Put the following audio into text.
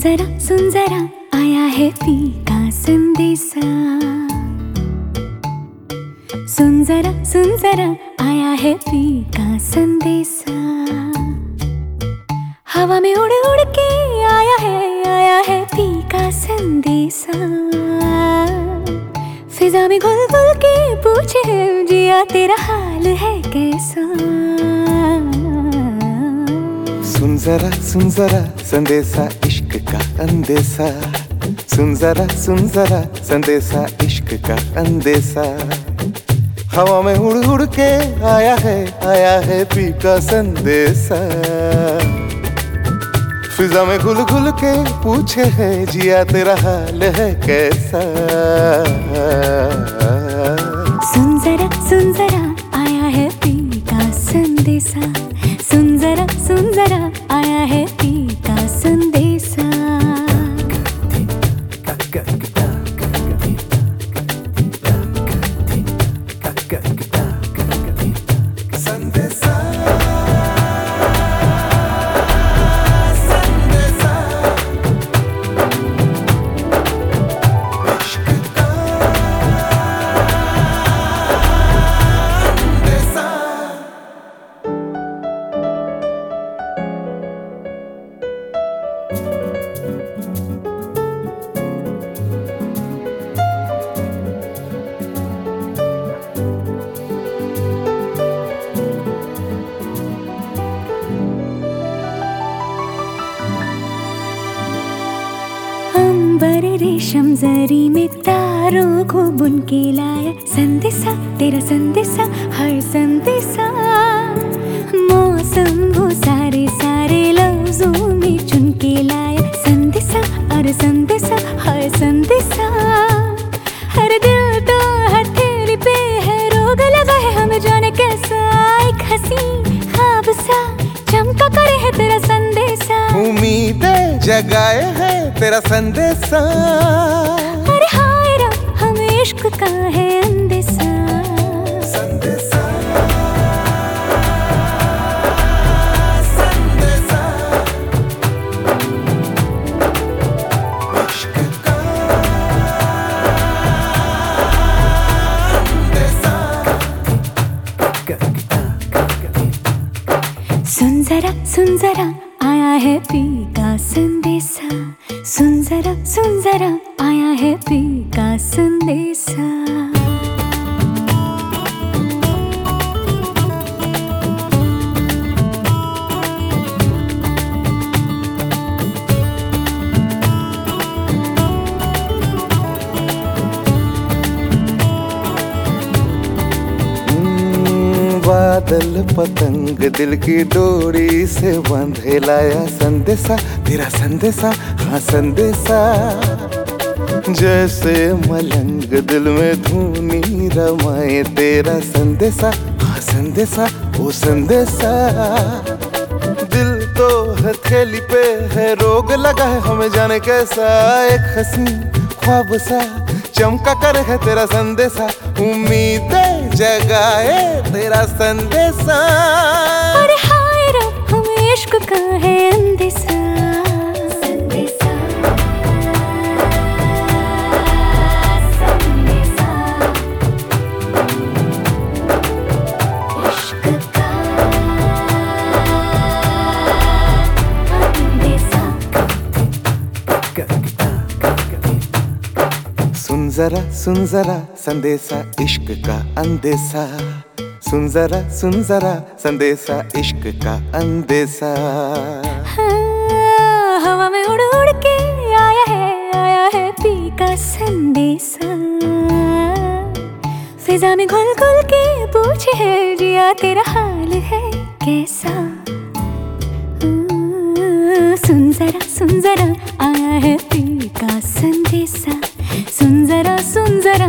जरा सुन जरा आया है पी का संदेशा। सुन जरा सुन जरा आया है पी का संदेशा। हवा में उड़ उड़ के आया है आया है पी का संदेशा। फिजा में घुल घुल के पूछे जिया तेरा हाल है कैसा? सुन जरा सुन जरा संदेशा इश्क का अंदेशा। सुन जरा सुन जरा, संदेशा इश्क का अंदेशा। हवा में उड़ उड़ के आया है आया है पी का संदेशा। फिजा में घुल घुल के पूछे है, जिया तेरा हाल है कैसा? रेशम जरी में तारों को बुन के लाया। संदेशा, तेरा संदेशा, हर संदेशा। मौसम वो सारे सारे लफ्जों में चुन के लाया। संदेशा, और संदेशा, हर संदेशा। हर दिल तो हथेली पे है, रोग लगा है हमें जाने कैसा। एक हँसी ख्वाब सा चमका करे है तेरा संदेशा। उम्मीद जगाए है तेरा संदेशा। अरे हाय रब हमें इश्क का है अंदेशा। संदेशा। इश्क का सुन जरा सुन जरा। आया है पी का संदेशा। सुन जरा सुन जरा आया है पी का संदेशा। बादल पतंग दिल की डोरी से बांधे लाया संदेशा, तेरा संदेशा हाँ संदेशा। जैसे मलंग दिल में धुनी रमाए, तेरा संदेशा हाँ संदेशा वो संदेशा। दिल तो हथेली पे है, रोग लगा है, हमें जाने कैसा एक हँसी, ख्वाब सा, चमका कर है तेरा संदेशा उम्मीदें जगाए तेरा संदेशा। अरे हाय रब हमें इश्क का है अंदेशा। जरा सुन जरा संदेशा इश्क का अंदेशा। सुन जरा सुन जरा संदेशा इश्क का अंदेशा। हाँ, हवा में उड़ उड़ के आया है आया है पी का संदेशा। फिजा में घुल घुल के पूछे है जिया तेरा हाल है कैसा? हाँ, सुन जरा सुन जरा आया है पी का संदेशा। जरा सुन जरा